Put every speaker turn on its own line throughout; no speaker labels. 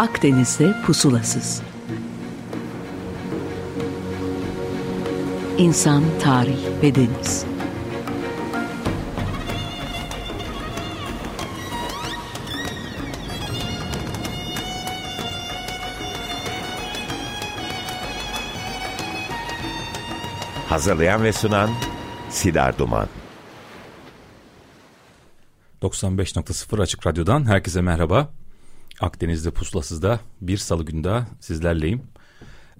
Akdeniz'de pusulasız. İnsan, tarih ve deniz.
Hazırlayan ve sunan Sidar Duman.
95.0 Açık Radyo'dan herkese merhaba. Akdeniz'de pusulasızda bir salı günde sizlerleyim.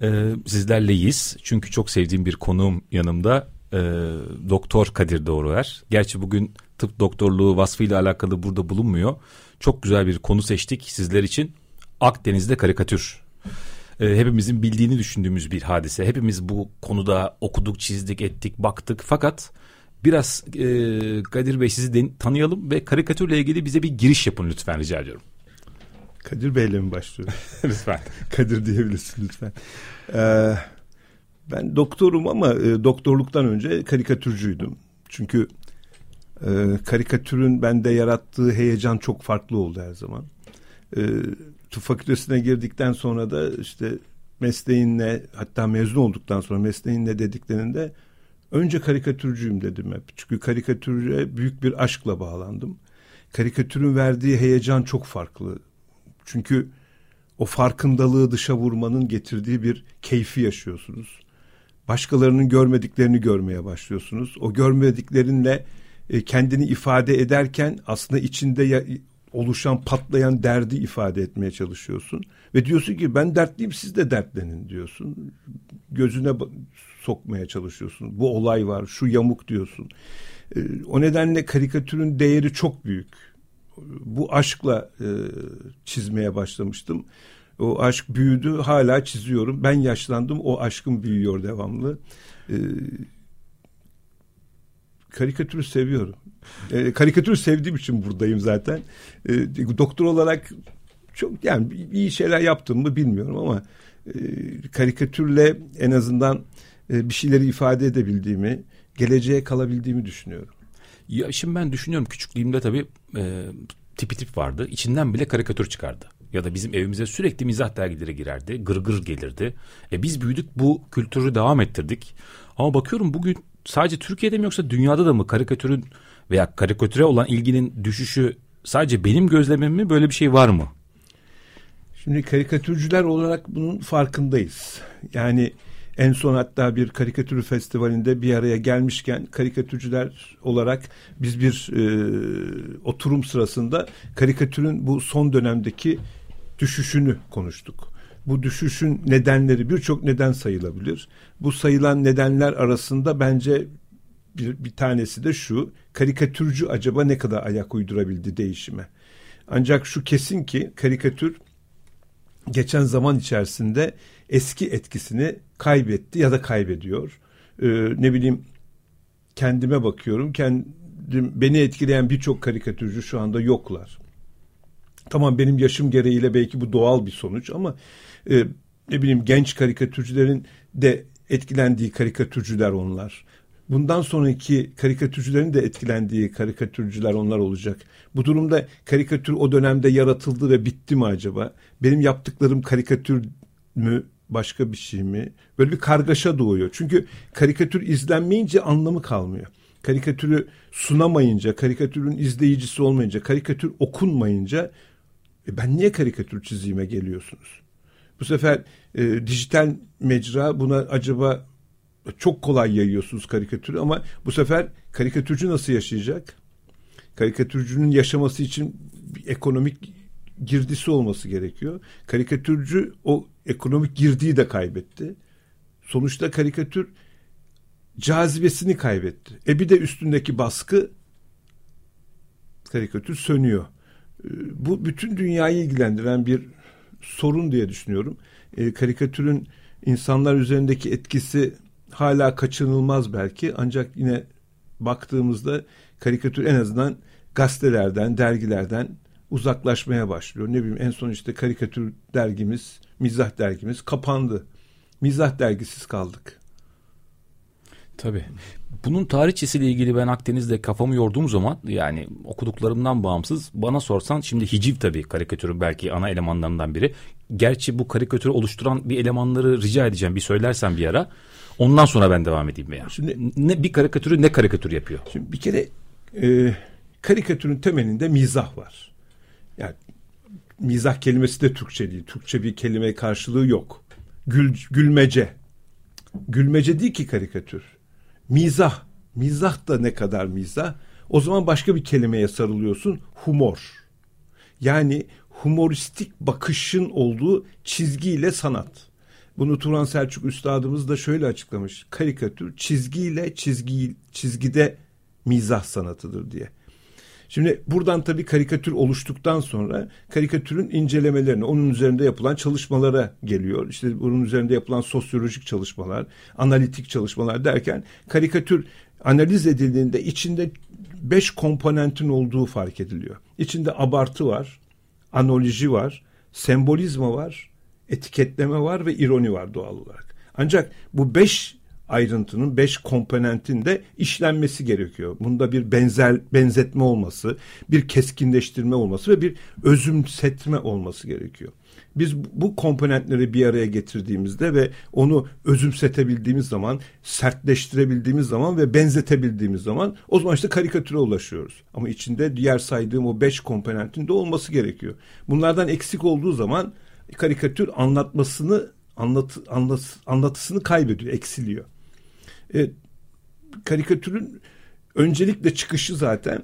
Ee, sizlerleyiz çünkü çok sevdiğim bir konuğum yanımda e, Doktor Kadir Doğruer. Gerçi bugün tıp doktorluğu vasfıyla alakalı burada bulunmuyor. Çok güzel bir konu seçtik sizler için. Akdeniz'de karikatür. Ee, hepimizin bildiğini düşündüğümüz bir hadise. Hepimiz bu konuda okuduk, çizdik, ettik, baktık. Fakat biraz e, Kadir Bey sizi de, tanıyalım ve karikatürle ilgili bize bir giriş yapın lütfen rica ediyorum.
Kadir Bey'le mi başlıyoruz?
lütfen.
Kadir diyebilirsin lütfen. Ee, ben doktorum ama e, doktorluktan önce karikatürcüydüm. Çünkü e, karikatürün bende yarattığı heyecan çok farklı oldu her zaman. E, tıp fakültesine girdikten sonra da işte mesleğinle hatta mezun olduktan sonra mesleğinle dediklerinde önce karikatürcüyüm dedim hep. Çünkü karikatüre büyük bir aşkla bağlandım. Karikatürün verdiği heyecan çok farklı. Çünkü o farkındalığı dışa vurmanın getirdiği bir keyfi yaşıyorsunuz. Başkalarının görmediklerini görmeye başlıyorsunuz. O görmediklerinle e, kendini ifade ederken aslında içinde oluşan patlayan derdi ifade etmeye çalışıyorsun. Ve diyorsun ki ben dertliyim siz de dertlenin diyorsun. Gözüne sokmaya çalışıyorsun. Bu olay var şu yamuk diyorsun. E, o nedenle karikatürün değeri çok büyük bu aşkla e, çizmeye başlamıştım. O aşk büyüdü, hala çiziyorum. Ben yaşlandım, o aşkım büyüyor devamlı. E, karikatürü seviyorum. E, karikatürü sevdiğim için buradayım zaten. E, doktor olarak çok yani iyi şeyler yaptım mı bilmiyorum ama e, karikatürle en azından e, bir şeyleri ifade edebildiğimi, geleceğe kalabildiğimi düşünüyorum.
Ya şimdi ben düşünüyorum küçüklüğümde tabii e, tipi tip vardı. İçinden bile karikatür çıkardı. Ya da bizim evimize sürekli mizah dergileri girerdi. Gırgır gır gelirdi. E biz büyüdük bu kültürü devam ettirdik. Ama bakıyorum bugün sadece Türkiye'de mi yoksa dünyada da mı karikatürün veya karikatüre olan ilginin düşüşü sadece benim gözlemim mi böyle bir şey var mı?
Şimdi karikatürcüler olarak bunun farkındayız. Yani en son hatta bir karikatür festivalinde bir araya gelmişken karikatürcüler olarak biz bir e, oturum sırasında karikatürün bu son dönemdeki düşüşünü konuştuk. Bu düşüşün nedenleri birçok neden sayılabilir. Bu sayılan nedenler arasında bence bir, bir tanesi de şu. Karikatürcü acaba ne kadar ayak uydurabildi değişime? Ancak şu kesin ki karikatür geçen zaman içerisinde eski etkisini kaybetti ya da kaybediyor. Ee, ne bileyim kendime bakıyorum. Kendim beni etkileyen birçok karikatürcü şu anda yoklar. Tamam benim yaşım gereğiyle belki bu doğal bir sonuç ama e, ne bileyim genç karikatürcülerin de etkilendiği karikatürcüler onlar. Bundan sonraki karikatürcülerin de etkilendiği karikatürcüler onlar olacak. Bu durumda karikatür o dönemde yaratıldı ve bitti mi acaba? Benim yaptıklarım karikatür mü başka bir şey mi? Böyle bir kargaşa doğuyor. Çünkü karikatür izlenmeyince anlamı kalmıyor. Karikatürü sunamayınca, karikatürün izleyicisi olmayınca, karikatür okunmayınca e ben niye karikatür çizime geliyorsunuz? Bu sefer e, dijital mecra buna acaba çok kolay yayıyorsunuz karikatürü ama bu sefer karikatürcü nasıl yaşayacak? Karikatürcünün yaşaması için bir ekonomik girdisi olması gerekiyor. Karikatürcü o ekonomik girdiği de kaybetti. Sonuçta karikatür cazibesini kaybetti. E bir de üstündeki baskı karikatür sönüyor. E, bu bütün dünyayı ilgilendiren bir sorun diye düşünüyorum. E, karikatürün insanlar üzerindeki etkisi hala kaçınılmaz belki ancak yine baktığımızda karikatür en azından gazetelerden, dergilerden uzaklaşmaya başlıyor. Ne bileyim en son işte karikatür dergimiz, mizah dergimiz kapandı. Mizah dergisiz kaldık.
Tabii. Bunun tarihçesiyle ilgili ben Akdeniz'de kafamı yorduğum zaman yani okuduklarımdan bağımsız bana sorsan şimdi hiciv tabii karikatürün belki ana elemanlarından biri. Gerçi bu karikatürü oluşturan bir elemanları rica edeceğim bir söylersen bir ara. Ondan sonra ben devam edeyim veya. Şimdi ne bir karikatürü ne karikatür yapıyor?
Şimdi bir kere e, karikatürün temelinde mizah var. Yani mizah kelimesi de Türkçe değil. Türkçe bir kelime karşılığı yok. Gül, gülmece. Gülmece değil ki karikatür. Mizah. Mizah da ne kadar mizah? O zaman başka bir kelimeye sarılıyorsun. Humor. Yani humoristik bakışın olduğu çizgiyle sanat. Bunu Turan Selçuk Üstadımız da şöyle açıklamış. Karikatür çizgiyle çizgi, çizgide mizah sanatıdır diye. Şimdi buradan tabii karikatür oluştuktan sonra karikatürün incelemelerine, onun üzerinde yapılan çalışmalara geliyor. İşte bunun üzerinde yapılan sosyolojik çalışmalar, analitik çalışmalar derken karikatür analiz edildiğinde içinde beş komponentin olduğu fark ediliyor. İçinde abartı var, analoji var, sembolizma var, etiketleme var ve ironi var doğal olarak. Ancak bu beş ayrıntının beş komponentin de işlenmesi gerekiyor. Bunda bir benzer benzetme olması, bir keskinleştirme olması ve bir özümsetme olması gerekiyor. Biz bu komponentleri bir araya getirdiğimizde ve onu özümsetebildiğimiz zaman, sertleştirebildiğimiz zaman ve benzetebildiğimiz zaman o zaman işte karikatüre ulaşıyoruz. Ama içinde diğer saydığım o beş komponentin de olması gerekiyor. Bunlardan eksik olduğu zaman karikatür anlatmasını anlat, anlat, anlatısını kaybediyor, eksiliyor. E, karikatürün öncelikle çıkışı zaten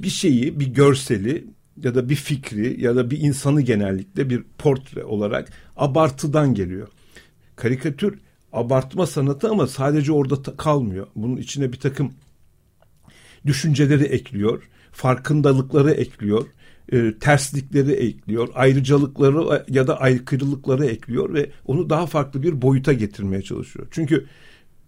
bir şeyi, bir görseli ya da bir fikri ya da bir insanı genellikle bir portre olarak abartıdan geliyor. Karikatür abartma sanatı ama sadece orada kalmıyor. Bunun içine bir takım düşünceleri ekliyor, farkındalıkları ekliyor, e, terslikleri ekliyor, ayrıcalıkları ya da aykırılıkları ekliyor ve onu daha farklı bir boyuta getirmeye çalışıyor. Çünkü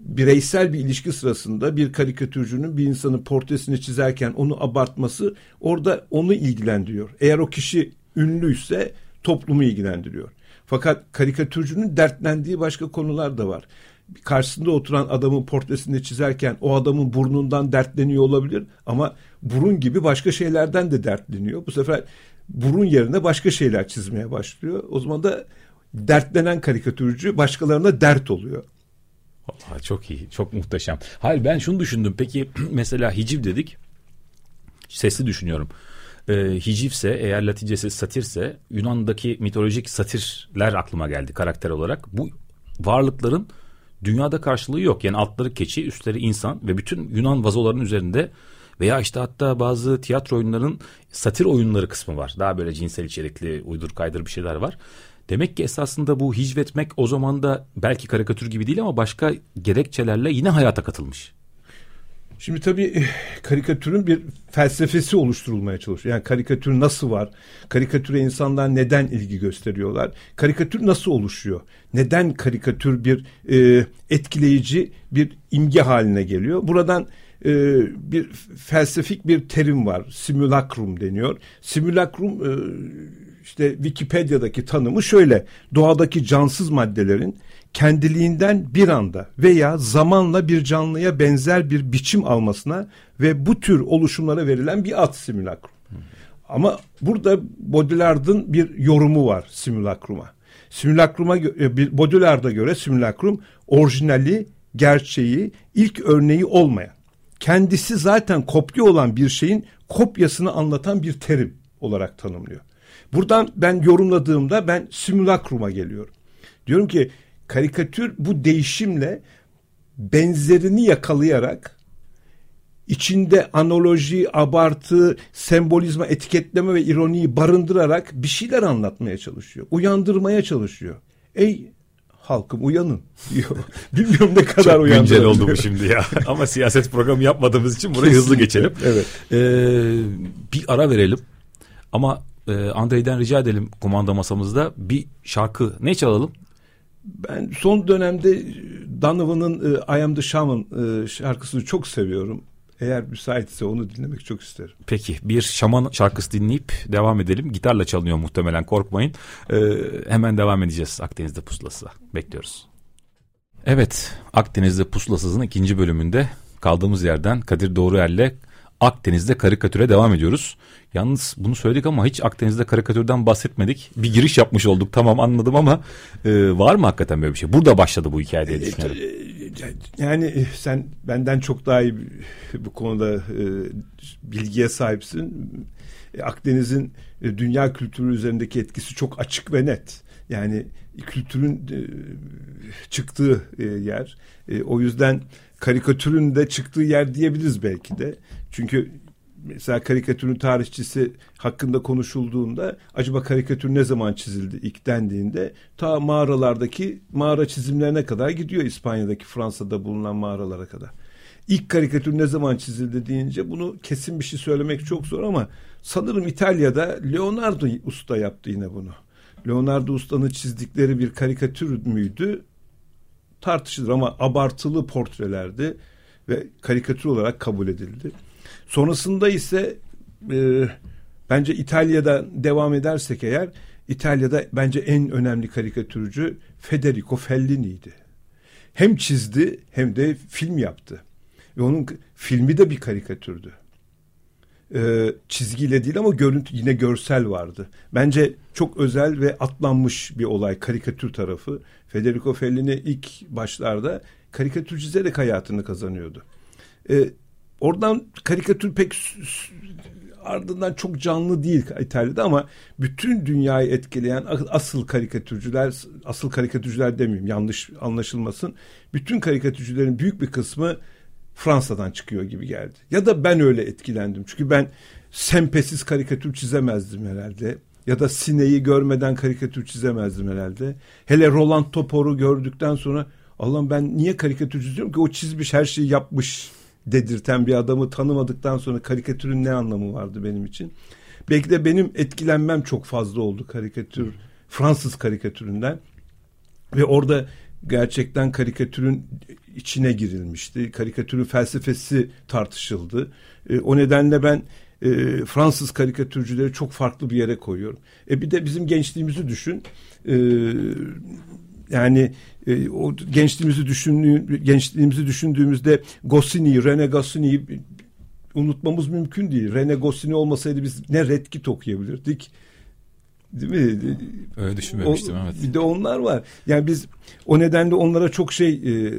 bireysel bir ilişki sırasında bir karikatürcünün bir insanın portresini çizerken onu abartması orada onu ilgilendiriyor. Eğer o kişi ünlüyse toplumu ilgilendiriyor. Fakat karikatürcünün dertlendiği başka konular da var. Karşısında oturan adamın portresini çizerken o adamın burnundan dertleniyor olabilir ama burun gibi başka şeylerden de dertleniyor. Bu sefer burun yerine başka şeyler çizmeye başlıyor. O zaman da dertlenen karikatürcü başkalarına dert oluyor.
Vallahi çok iyi, çok muhteşem. Hayır ben şunu düşündüm. Peki mesela hiciv dedik. Sesli düşünüyorum. Ee, hicivse eğer Latincesi satirse Yunan'daki mitolojik satirler aklıma geldi karakter olarak. Bu varlıkların dünyada karşılığı yok. Yani altları keçi, üstleri insan ve bütün Yunan vazolarının üzerinde veya işte hatta bazı tiyatro oyunlarının satir oyunları kısmı var. Daha böyle cinsel içerikli uydur kaydır bir şeyler var. Demek ki esasında bu hicvetmek o zaman da belki karikatür gibi değil ama başka gerekçelerle yine hayata katılmış.
Şimdi tabii eh, karikatürün bir felsefesi oluşturulmaya çalışıyor. Yani karikatür nasıl var? Karikatüre insanlar neden ilgi gösteriyorlar? Karikatür nasıl oluşuyor? Neden karikatür bir e, etkileyici bir imge haline geliyor? Buradan e, bir felsefik bir terim var. Simulacrum deniyor. Simulacrum e, işte Wikipedia'daki tanımı şöyle. Doğadaki cansız maddelerin kendiliğinden bir anda veya zamanla bir canlıya benzer bir biçim almasına ve bu tür oluşumlara verilen bir ad simülakrum. Ama burada Baudrillard'ın bir yorumu var simülakruma. Simülakruma e, Baudrillard'a göre simülakrum orijinali, gerçeği, ilk örneği olmayan, kendisi zaten kopya olan bir şeyin kopyasını anlatan bir terim olarak tanımlıyor. Buradan ben yorumladığımda ben simülakruma geliyorum. Diyorum ki karikatür bu değişimle benzerini yakalayarak içinde analoji, abartı, sembolizma, etiketleme ve ironiyi barındırarak bir şeyler anlatmaya çalışıyor. Uyandırmaya çalışıyor. Ey halkım uyanın diyor. Bilmiyorum ne kadar Çok
güncel oldu bu şimdi ya. Ama siyaset programı yapmadığımız için burayı hızlı geçelim.
evet.
Ee, bir ara verelim. Ama e, Andrei'den rica edelim kumanda masamızda bir şarkı ne çalalım?
Ben son dönemde Donovan'ın e, I Am The Shaman e, şarkısını çok seviyorum. Eğer müsaitse onu dinlemek çok isterim.
Peki bir şaman şarkısı dinleyip devam edelim. Gitarla çalınıyor muhtemelen korkmayın. Ee, hemen devam edeceğiz Akdeniz'de pusulası. Bekliyoruz. Evet, Akdeniz'de Pusulasız'ın ikinci bölümünde kaldığımız yerden Kadir Doğruer'le Akdeniz'de karikatüre devam ediyoruz. Yalnız bunu söyledik ama hiç Akdeniz'de karikatürden bahsetmedik. Bir giriş yapmış olduk tamam anladım ama e, var mı hakikaten böyle bir şey? Burada başladı bu hikaye diye düşünüyorum.
E, yani e, sen benden çok daha iyi bu konuda e, bilgiye sahipsin. Akdeniz'in dünya kültürü üzerindeki etkisi çok açık ve net. Yani kültürün çıktığı yer. O yüzden karikatürün de çıktığı yer diyebiliriz belki de. Çünkü mesela karikatürün tarihçisi hakkında konuşulduğunda acaba karikatür ne zaman çizildi ilk dendiğinde ta mağaralardaki mağara çizimlerine kadar gidiyor İspanya'daki Fransa'da bulunan mağaralara kadar. İlk karikatür ne zaman çizildi deyince bunu kesin bir şey söylemek çok zor ama sanırım İtalya'da Leonardo Usta yaptı yine bunu. Leonardo Usta'nın çizdikleri bir karikatür müydü? Tartışılır ama abartılı portrelerdi ve karikatür olarak kabul edildi. Sonrasında ise e, bence İtalya'da devam edersek eğer İtalya'da bence en önemli karikatürcü Federico Fellini'ydi. Hem çizdi hem de film yaptı. Ve onun filmi de bir karikatürdü. Ee, çizgiyle değil ama görüntü yine görsel vardı. Bence çok özel ve atlanmış bir olay karikatür tarafı. Federico Fellini ilk başlarda karikatür çizerek hayatını kazanıyordu. Ee, Oradan karikatür pek ardından çok canlı değil İtalya'da ama bütün dünyayı etkileyen asıl karikatürcüler, asıl karikatürcüler demeyeyim yanlış anlaşılmasın. Bütün karikatürcülerin büyük bir kısmı Fransa'dan çıkıyor gibi geldi. Ya da ben öyle etkilendim. Çünkü ben sempesiz karikatür çizemezdim herhalde. Ya da sineği görmeden karikatür çizemezdim herhalde. Hele Roland Topor'u gördükten sonra Allah'ım ben niye karikatür çiziyorum ki o çizmiş her şeyi yapmış dedirten bir adamı tanımadıktan sonra karikatürün ne anlamı vardı benim için? Belki de benim etkilenmem çok fazla oldu karikatür, Fransız karikatüründen. Ve orada gerçekten karikatürün içine girilmişti. Karikatürün felsefesi tartışıldı. E, o nedenle ben e, Fransız karikatürcüleri çok farklı bir yere koyuyorum. E bir de bizim gençliğimizi düşün. E, yani e, o gençliğimizi düşündüğü, gençliğimizi düşündüğümüzde Goscinny, Rene Goscinny'yi unutmamız mümkün değil. Rene Goscinny olmasaydı biz ne Redkit okuyabilirdik. Değil mi?
Öyle düşünmemiştim o, evet.
Bir de onlar var. Yani biz o nedenle onlara çok şey e, e,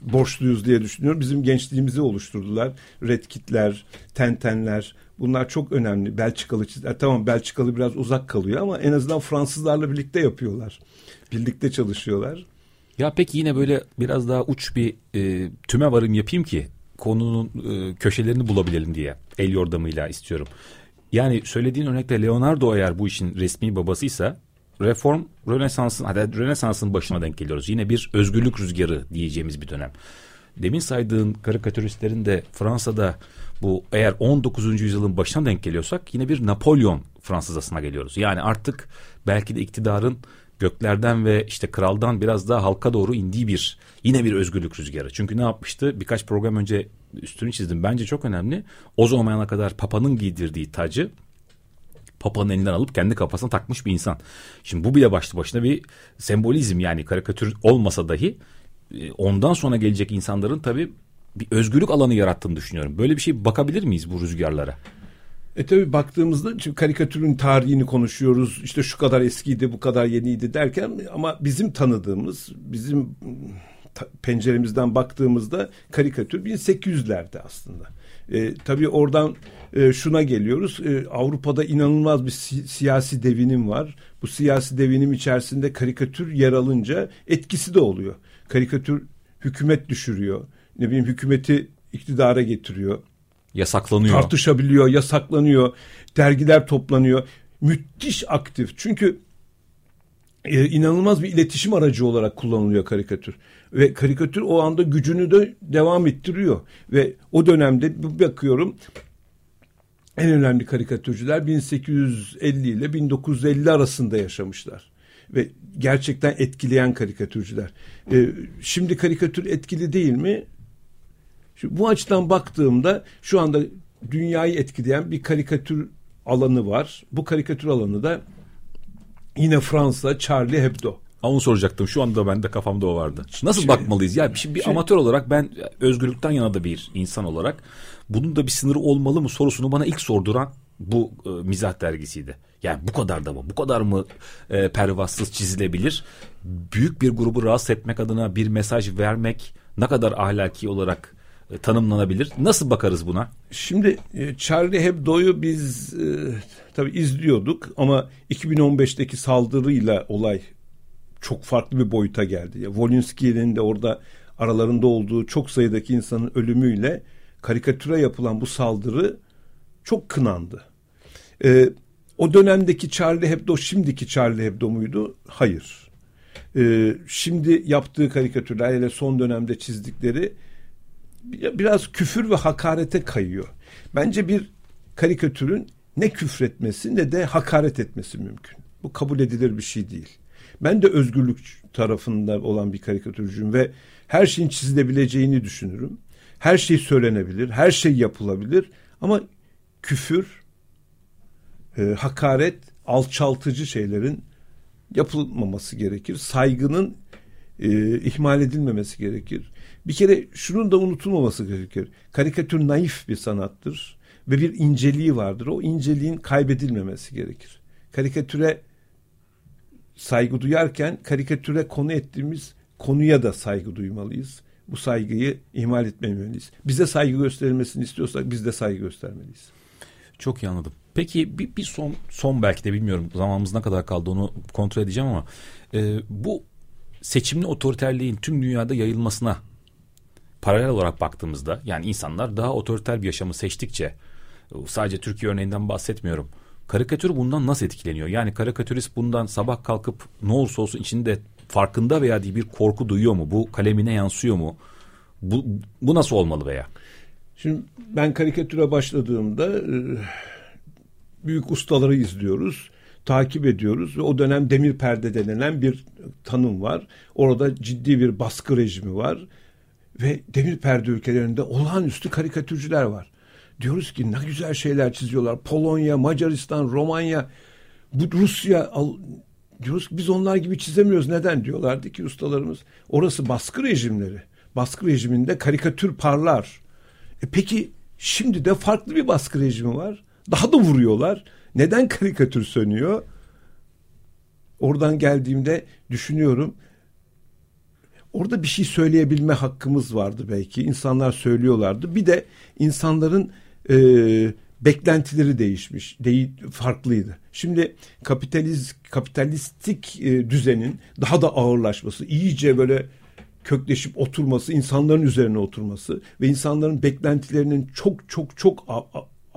borçluyuz diye düşünüyorum. Bizim gençliğimizi oluşturdular. Redkitler, Tentenler bunlar çok önemli. Belçikalı çizgiler. Tamam Belçikalı biraz uzak kalıyor ama en azından Fransızlarla birlikte yapıyorlar. Birlikte çalışıyorlar.
Ya peki yine böyle biraz daha uç bir e, tüme varım yapayım ki konunun e, köşelerini bulabilelim diye el yordamıyla istiyorum. Yani söylediğin örnekte Leonardo eğer bu işin resmi babasıysa reform Rönesans'ın hadi Rönesans'ın başına denk geliyoruz. Yine bir özgürlük rüzgarı diyeceğimiz bir dönem. Demin saydığın karikatüristlerin de Fransa'da bu eğer 19. yüzyılın başına denk geliyorsak yine bir Napolyon Fransızasına geliyoruz. Yani artık belki de iktidarın göklerden ve işte kraldan biraz daha halka doğru indiği bir yine bir özgürlük rüzgarı. Çünkü ne yapmıştı? Birkaç program önce üstünü çizdim. Bence çok önemli. O zamanına kadar Papa'nın giydirdiği tacı Papa'nın elinden alıp kendi kafasına takmış bir insan. Şimdi bu bile başlı başına bir sembolizm yani karikatür olmasa dahi e, ondan sonra gelecek insanların tabii bir özgürlük alanı yarattığını düşünüyorum. Böyle bir şey bakabilir miyiz bu rüzgarlara?
E tabi baktığımızda şimdi karikatürün tarihini konuşuyoruz. İşte şu kadar eskiydi, bu kadar yeniydi derken ama bizim tanıdığımız, bizim penceremizden baktığımızda karikatür 1800'lerde aslında. E, tabii oradan e, şuna geliyoruz. E, Avrupa'da inanılmaz bir si- siyasi devinim var. Bu siyasi devinim içerisinde karikatür yer alınca etkisi de oluyor. Karikatür hükümet düşürüyor. Ne bileyim hükümeti iktidara getiriyor.
Yasaklanıyor.
Tartışabiliyor, yasaklanıyor. Dergiler toplanıyor. Müthiş aktif. Çünkü e, inanılmaz bir iletişim aracı olarak kullanılıyor karikatür. Ve karikatür o anda gücünü de devam ettiriyor. Ve o dönemde bakıyorum en önemli karikatürcüler 1850 ile 1950 arasında yaşamışlar. Ve gerçekten etkileyen karikatürcüler. Ee, şimdi karikatür etkili değil mi? Şimdi bu açıdan baktığımda şu anda dünyayı etkileyen bir karikatür alanı var. Bu karikatür alanı da yine Fransa Charlie Hebdo.
Onu soracaktım. Şu anda ben de kafamda o vardı. Nasıl
Şey-
bakmalıyız? Ya şimdi bir
şey-
amatör olarak ben özgürlükten yana da bir insan olarak bunun da bir sınırı olmalı mı sorusunu bana ilk sorduran bu e, mizah dergisiydi. Yani bu kadar da mı? Bu kadar mı e, pervasız çizilebilir? Büyük bir grubu rahatsız etmek adına bir mesaj vermek ne kadar ahlaki olarak e, tanımlanabilir? Nasıl bakarız buna?
Şimdi e, Charlie Hebdo'yu biz e, tabii izliyorduk ama 2015'teki saldırıyla olay çok farklı bir boyuta geldi. Ya, Wolinski'nin de orada aralarında olduğu çok sayıdaki insanın ölümüyle karikatüre yapılan bu saldırı çok kınandı. E, o dönemdeki Charlie Hebdo şimdiki Charlie Hebdo muydu? Hayır. E, şimdi yaptığı karikatürler hele son dönemde çizdikleri biraz küfür ve hakarete kayıyor. Bence bir karikatürün ne küfretmesi ne de hakaret etmesi mümkün. Bu kabul edilir bir şey değil. Ben de özgürlük tarafında olan bir karikatürcüyüm ve her şeyin çizilebileceğini düşünürüm. Her şey söylenebilir, her şey yapılabilir ama küfür, e, hakaret, alçaltıcı şeylerin yapılmaması gerekir. Saygının e, ihmal edilmemesi gerekir. Bir kere şunun da unutulmaması gerekir. Karikatür naif bir sanattır ve bir inceliği vardır. O inceliğin kaybedilmemesi gerekir. Karikatüre saygı duyarken karikatüre konu ettiğimiz konuya da saygı duymalıyız. Bu saygıyı ihmal etmemeliyiz. Bize saygı gösterilmesini istiyorsak biz de saygı göstermeliyiz.
Çok iyi anladım. Peki bir, bir son son belki de bilmiyorum zamanımız ne kadar kaldı onu kontrol edeceğim ama e, bu seçimli otoriterliğin tüm dünyada yayılmasına paralel olarak baktığımızda yani insanlar daha otoriter bir yaşamı seçtikçe sadece Türkiye örneğinden bahsetmiyorum. Karikatür bundan nasıl etkileniyor? Yani karikatürist bundan sabah kalkıp ne olursa olsun içinde farkında veya değil bir korku duyuyor mu? Bu kalemine yansıyor mu? Bu, bu nasıl olmalı veya?
Şimdi ben karikatüre başladığımda e, büyük ustaları izliyoruz, takip ediyoruz ve o dönem demir perde denilen bir tanım var. Orada ciddi bir baskı rejimi var ve demir perde ülkelerinde olağanüstü karikatürcüler var. Diyoruz ki ne güzel şeyler çiziyorlar. Polonya, Macaristan, Romanya, bu Rusya diyoruz ki biz onlar gibi çizemiyoruz. Neden diyorlardı ki ustalarımız? Orası baskı rejimleri. Baskı rejiminde karikatür parlar. E peki şimdi de farklı bir baskı rejimi var. Daha da vuruyorlar. Neden karikatür sönüyor? Oradan geldiğimde düşünüyorum. Orada bir şey söyleyebilme hakkımız vardı belki. İnsanlar söylüyorlardı. Bir de insanların e, beklentileri değişmiş, değil, farklıydı. Şimdi kapitaliz, kapitalistik e, düzenin daha da ağırlaşması, iyice böyle kökleşip oturması, insanların üzerine oturması ve insanların beklentilerinin çok çok çok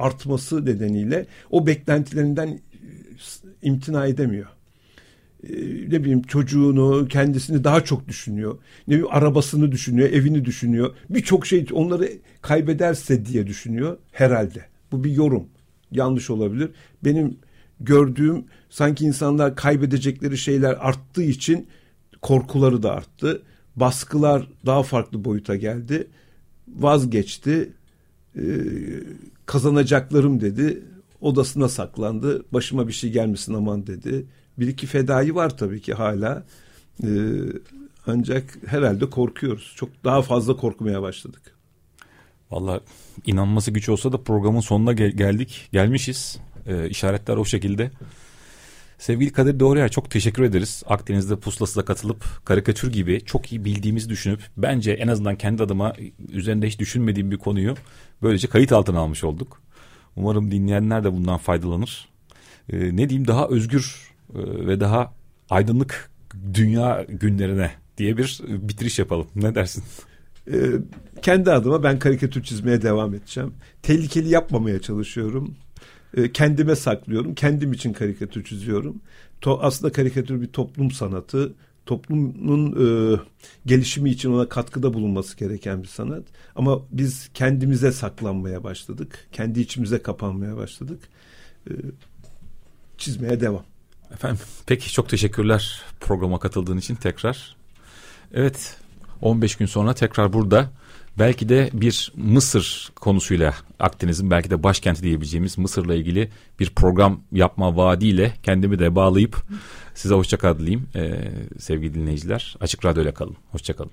artması nedeniyle o beklentilerinden e, imtina edemiyor. E, ne bileyim çocuğunu, kendisini daha çok düşünüyor. Ne bileyim arabasını düşünüyor, evini düşünüyor. Birçok şey onları kaybederse diye düşünüyor herhalde. Bu bir yorum. Yanlış olabilir. Benim gördüğüm sanki insanlar kaybedecekleri şeyler arttığı için korkuları da arttı. Baskılar daha farklı boyuta geldi. Vazgeçti. Ee, kazanacaklarım dedi. Odasına saklandı. Başıma bir şey gelmesin aman dedi. Bir iki fedai var tabii ki hala. Ee, ancak herhalde korkuyoruz. Çok daha fazla korkmaya başladık.
Valla inanması güç olsa da programın sonuna gel- geldik. Gelmişiz. Ee, işaretler o şekilde. Sevgili Kadir Doğruyer çok teşekkür ederiz. Akdeniz'de pusulasıza katılıp karikatür gibi çok iyi bildiğimizi düşünüp bence en azından kendi adıma üzerinde hiç düşünmediğim bir konuyu böylece kayıt altına almış olduk. Umarım dinleyenler de bundan faydalanır. Ee, ne diyeyim daha özgür e, ve daha aydınlık dünya günlerine diye bir bitiriş yapalım. Ne dersin?
Ee, kendi adıma ben karikatür çizmeye devam edeceğim. Tehlikeli yapmamaya çalışıyorum. Ee, kendime saklıyorum. Kendim için karikatür çiziyorum. To aslında karikatür bir toplum sanatı. Toplumun e, gelişimi için ona katkıda bulunması gereken bir sanat. Ama biz kendimize saklanmaya başladık. Kendi içimize kapanmaya başladık. Ee, çizmeye devam.
Efendim peki çok teşekkürler programa katıldığın için tekrar. Evet 15 gün sonra tekrar burada belki de bir Mısır konusuyla Akdeniz'in belki de başkenti diyebileceğimiz Mısır'la ilgili bir program yapma vaadiyle kendimi de bağlayıp size hoşçakal dileyim ee, sevgili dinleyiciler. Açık Radyo ile kalın. Hoşçakalın.